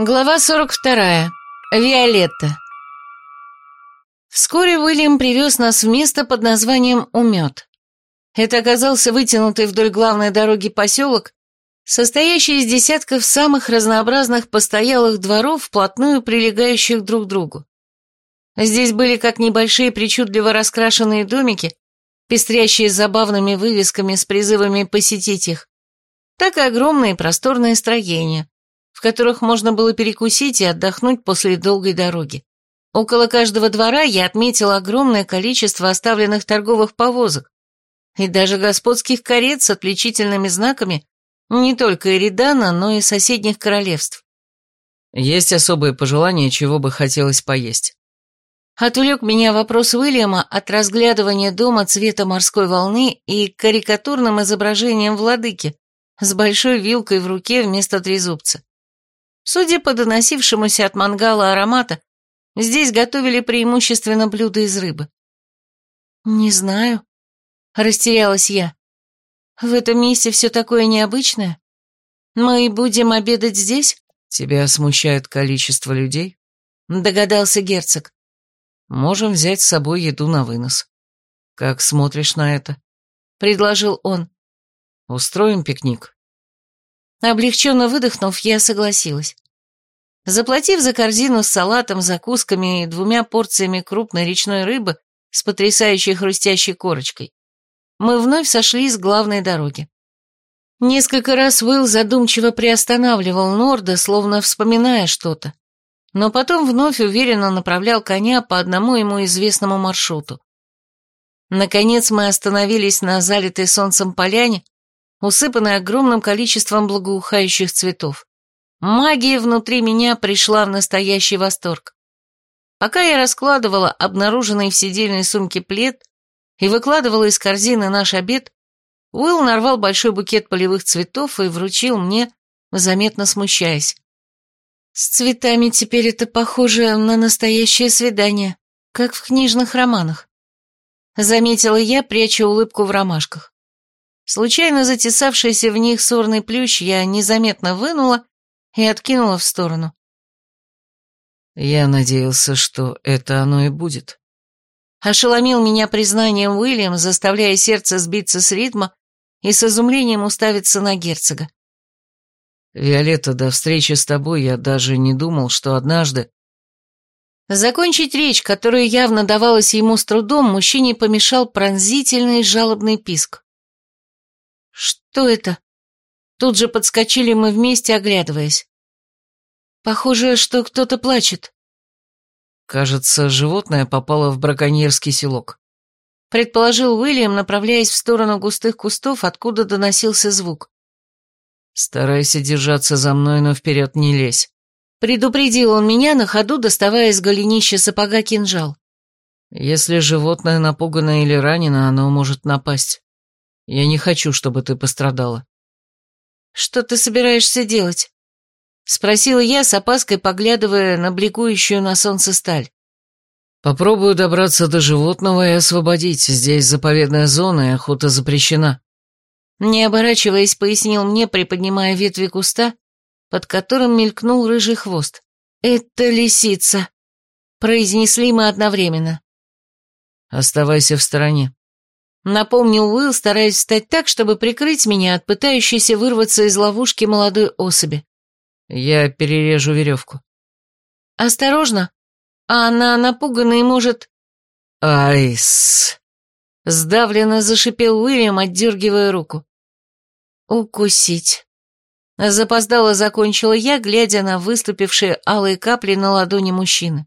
Глава 42. Виолетта. Вскоре Уильям привез нас в место под названием Умет. Это оказался вытянутый вдоль главной дороги поселок, состоящий из десятков самых разнообразных постоялых дворов, вплотную прилегающих друг к другу. Здесь были как небольшие причудливо раскрашенные домики, пестрящие забавными вывесками с призывами посетить их, так и огромные просторные строения, в которых можно было перекусить и отдохнуть после долгой дороги. Около каждого двора я отметила огромное количество оставленных торговых повозок и даже господских карет с отличительными знаками не только Эридана, но и соседних королевств. Есть особые пожелания, чего бы хотелось поесть. Отвлек меня вопрос Уильяма от разглядывания дома цвета морской волны и карикатурным изображением владыки с большой вилкой в руке вместо трезубца. Судя по доносившемуся от мангала аромата, здесь готовили преимущественно блюда из рыбы. «Не знаю», — растерялась я. «В этом месте все такое необычное. Мы будем обедать здесь?» «Тебя смущает количество людей?» — догадался герцог. «Можем взять с собой еду на вынос. Как смотришь на это?» — предложил он. «Устроим пикник». Облегченно выдохнув, я согласилась. Заплатив за корзину с салатом, закусками и двумя порциями крупной речной рыбы с потрясающей хрустящей корочкой, мы вновь сошли с главной дороги. Несколько раз Уилл задумчиво приостанавливал Норда, словно вспоминая что-то, но потом вновь уверенно направлял коня по одному ему известному маршруту. Наконец мы остановились на залитой солнцем поляне, усыпанной огромным количеством благоухающих цветов. Магия внутри меня пришла в настоящий восторг. Пока я раскладывала обнаруженный в сидельной сумке плед и выкладывала из корзины наш обед, Уилл нарвал большой букет полевых цветов и вручил мне, заметно смущаясь. «С цветами теперь это похоже на настоящее свидание, как в книжных романах», — заметила я, пряча улыбку в ромашках. Случайно затесавшийся в них сорный плющ я незаметно вынула и откинула в сторону. «Я надеялся, что это оно и будет». Ошеломил меня признанием Уильям, заставляя сердце сбиться с ритма и с изумлением уставиться на герцога. «Виолетта, до встречи с тобой я даже не думал, что однажды...» Закончить речь, которая явно давалась ему с трудом, мужчине помешал пронзительный жалобный писк. «Что это?» Тут же подскочили мы вместе, оглядываясь. «Похоже, что кто-то плачет». «Кажется, животное попало в браконьерский селок», — предположил Уильям, направляясь в сторону густых кустов, откуда доносился звук. «Старайся держаться за мной, но вперед не лезь», — предупредил он меня на ходу, доставая из голенища сапога кинжал. «Если животное напугано или ранено, оно может напасть. Я не хочу, чтобы ты пострадала». «Что ты собираешься делать?» Спросила я, с опаской поглядывая на бликующую на солнце сталь. «Попробую добраться до животного и освободить. Здесь заповедная зона, и охота запрещена». Не оборачиваясь, пояснил мне, приподнимая ветви куста, под которым мелькнул рыжий хвост. «Это лисица», — произнесли мы одновременно. «Оставайся в стороне», Напомнил Уилл, стараясь встать так, чтобы прикрыть меня от пытающейся вырваться из ловушки молодой особи. «Я перережу веревку». «Осторожно, а она напугана и может...» «Айс!» Сдавленно зашипел Уильям, отдергивая руку. «Укусить». Запоздало закончила я, глядя на выступившие алые капли на ладони мужчины.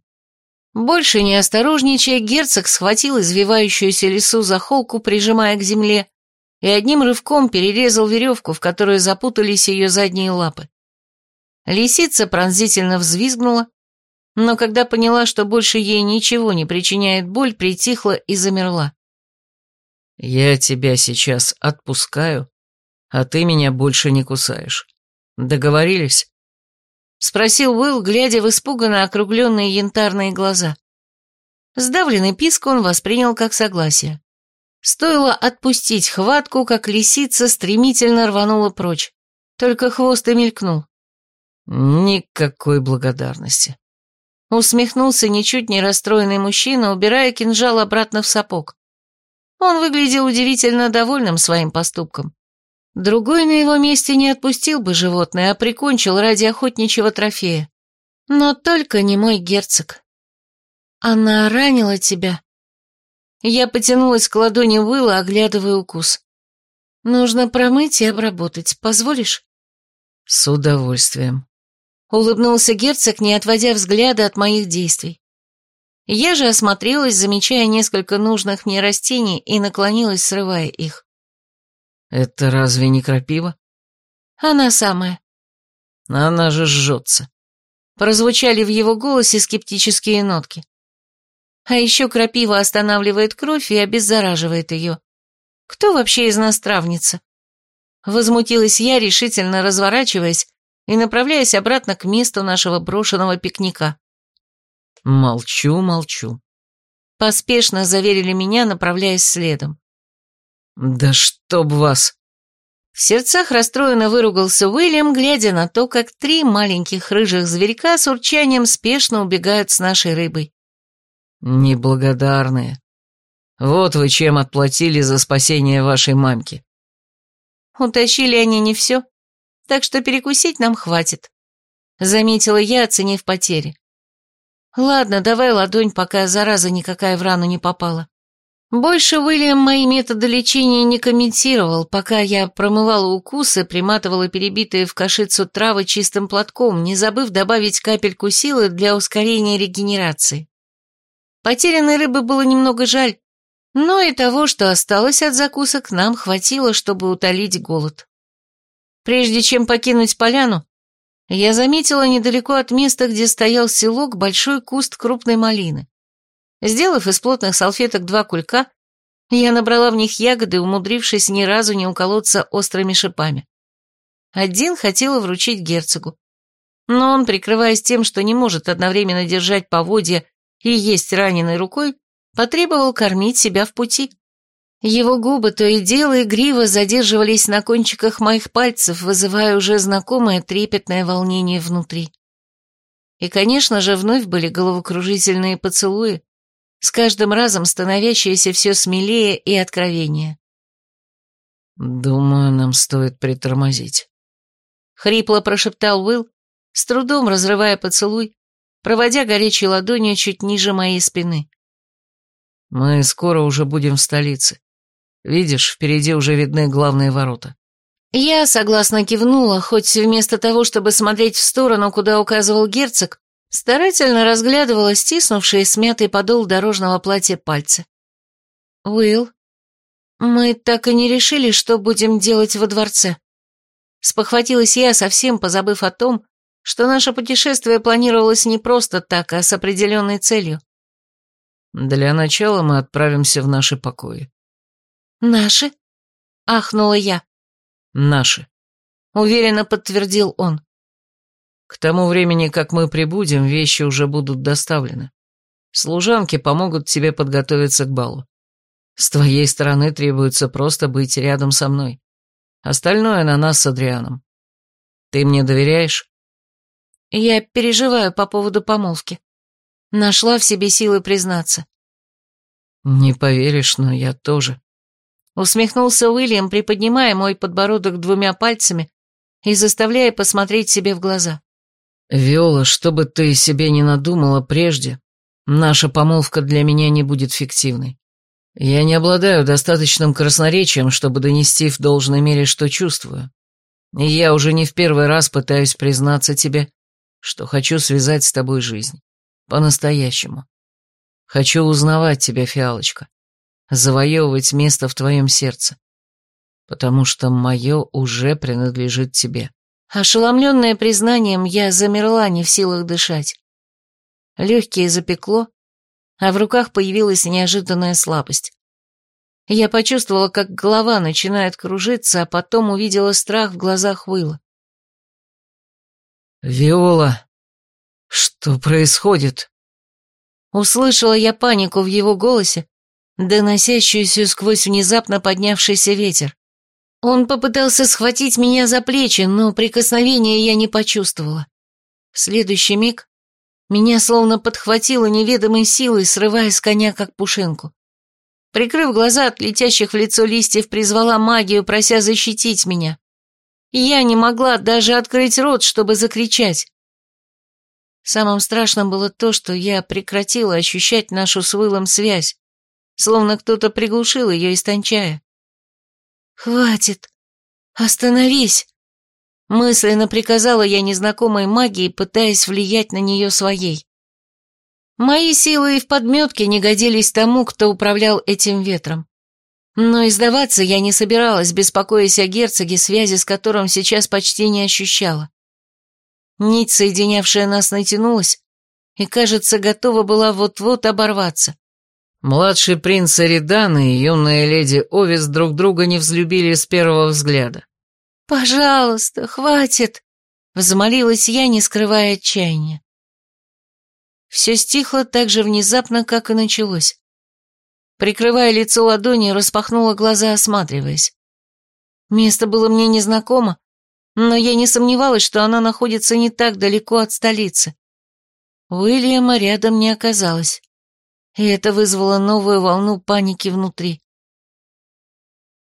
Больше не осторожничая, герцог схватил извивающуюся лису за холку, прижимая к земле, и одним рывком перерезал веревку, в которую запутались ее задние лапы. Лисица пронзительно взвизгнула, но когда поняла, что больше ей ничего не причиняет боль, притихла и замерла. «Я тебя сейчас отпускаю, а ты меня больше не кусаешь. Договорились?» Спросил Уилл, глядя в испуганно округленные янтарные глаза. Сдавленный писк он воспринял как согласие. Стоило отпустить хватку, как лисица стремительно рванула прочь. Только хвост и мелькнул. Никакой благодарности. Усмехнулся ничуть не расстроенный мужчина, убирая кинжал обратно в сапог. Он выглядел удивительно довольным своим поступком. Другой на его месте не отпустил бы животное, а прикончил ради охотничьего трофея. Но только не мой герцог. Она ранила тебя. Я потянулась к ладони Уилла, оглядывая укус. Нужно промыть и обработать. Позволишь? С удовольствием. Улыбнулся герцог, не отводя взгляда от моих действий. Я же осмотрелась, замечая несколько нужных мне растений и наклонилась, срывая их. «Это разве не крапива?» «Она самая». «Она же жжется». Прозвучали в его голосе скептические нотки. А еще крапива останавливает кровь и обеззараживает ее. Кто вообще из нас травница? Возмутилась я, решительно разворачиваясь и направляясь обратно к месту нашего брошенного пикника. «Молчу, молчу», — поспешно заверили меня, направляясь следом. «Да чтоб вас!» В сердцах расстроенно выругался Уильям, глядя на то, как три маленьких рыжих зверька с урчанием спешно убегают с нашей рыбой. «Неблагодарные. Вот вы чем отплатили за спасение вашей мамки». Утащили они не все, так что перекусить нам хватит», — заметила я, оценив потери. «Ладно, давай ладонь, пока зараза никакая в рану не попала». Больше Уильям мои методы лечения не комментировал, пока я промывала укусы, приматывала перебитые в кашицу травы чистым платком, не забыв добавить капельку силы для ускорения регенерации. Потерянной рыбы было немного жаль, но и того, что осталось от закусок, нам хватило, чтобы утолить голод. Прежде чем покинуть поляну, я заметила недалеко от места, где стоял селок, большой куст крупной малины. Сделав из плотных салфеток два кулька, я набрала в них ягоды, умудрившись ни разу не уколоться острыми шипами. Один хотела вручить герцогу, но он, прикрываясь тем, что не может одновременно держать поводья и есть раненой рукой, потребовал кормить себя в пути. Его губы то и дело игриво задерживались на кончиках моих пальцев, вызывая уже знакомое трепетное волнение внутри. И, конечно же, вновь были головокружительные поцелуи, с каждым разом становящиеся все смелее и откровеннее. «Думаю, нам стоит притормозить», — хрипло прошептал Уилл, с трудом разрывая поцелуй, проводя горячей ладонью чуть ниже моей спины. «Мы скоро уже будем в столице. Видишь, впереди уже видны главные ворота. Я согласно кивнула, хоть вместо того, чтобы смотреть в сторону, куда указывал герцог, старательно разглядывала стиснувший смятый подол дорожного платья пальцы. «Уилл, мы так и не решили, что будем делать во дворце». Спохватилась я, совсем позабыв о том, что наше путешествие планировалось не просто так, а с определенной целью. Для начала мы отправимся в наши покои. «Наши?» — ахнула я. «Наши», — уверенно подтвердил он. «К тому времени, как мы прибудем, вещи уже будут доставлены. Служанки помогут тебе подготовиться к балу. С твоей стороны требуется просто быть рядом со мной. Остальное на нас с Адрианом. Ты мне доверяешь?» Я переживаю по поводу помолвки. Нашла в себе силы признаться. «Не поверишь, но я тоже», Усмехнулся Уильям, приподнимая мой подбородок двумя пальцами и заставляя посмотреть себе в глаза. «Виола, что бы ты себе не надумала прежде, наша помолвка для меня не будет фиктивной. Я не обладаю достаточным красноречием, чтобы донести в должной мере, что чувствую. И я уже не в первый раз пытаюсь признаться тебе, что хочу связать с тобой жизнь. По-настоящему. Хочу узнавать тебя, фиалочка завоевывать место в твоем сердце, потому что мое уже принадлежит тебе. Ошеломленная признанием, я замерла, не в силах дышать. Легкие запекло, а в руках появилась неожиданная слабость. Я почувствовала, как голова начинает кружиться, а потом увидела страх в глазах Уилла. «Виола, что происходит?» Услышала я панику в его голосе, доносящуюся сквозь внезапно поднявшийся ветер. Он попытался схватить меня за плечи, но прикосновения я не почувствовала. В следующий миг меня словно подхватило неведомой силой, срывая с коня как пушинку. Прикрыв глаза от летящих в лицо листьев, призвала магию, прося защитить меня. Я не могла даже открыть рот, чтобы закричать. Самым страшным было то, что я прекратила ощущать нашу с Уиллом связь, словно кто-то приглушил ее, истончая. «Хватит! Остановись!» Мысленно приказала я незнакомой магии, пытаясь влиять на нее своей. Мои силы и в подметке не годились тому, кто управлял этим ветром. Но издаваться я не собиралась, беспокоясь о герцоге, связи с которым сейчас почти не ощущала. Нить, соединявшая нас, натянулась и, кажется, готова была вот-вот оборваться. Младший принц Эридан и юная леди Овис друг друга не взлюбили с первого взгляда. «Пожалуйста, хватит!» — взмолилась я, не скрывая отчаяния. Все стихло так же внезапно, как и началось. Прикрывая лицо ладонью, распахнула глаза, осматриваясь. Место было мне незнакомо, но я не сомневалась, что она находится не так далеко от столицы. Уильяма рядом не оказалось, и это вызвало новую волну паники внутри.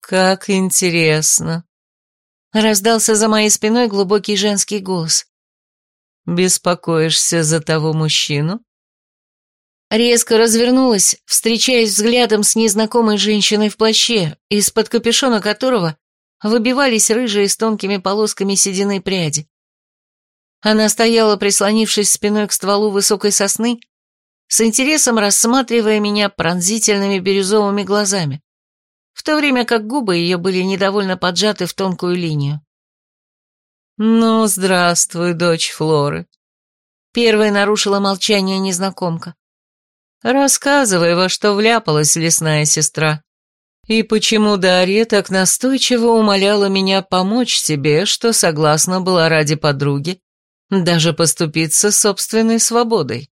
«Как интересно!» — раздался за моей спиной глубокий женский голос. «Беспокоишься за того мужчину?» Резко развернулась, встречаясь взглядом с незнакомой женщиной в плаще, из-под капюшона которого выбивались рыжие с тонкими полосками седины пряди. Она стояла, прислонившись спиной к стволу высокой сосны, с интересом рассматривая меня пронзительными бирюзовыми глазами, в то время как губы ее были недовольно поджаты в тонкую линию. «Ну, здравствуй, дочь Флоры», — первая нарушила молчание незнакомка. «Рассказывай, во что вляпалась лесная сестра. И почему Дарья так настойчиво умоляла меня помочь тебе, что согласна была ради подруги, даже поступиться собственной свободой?»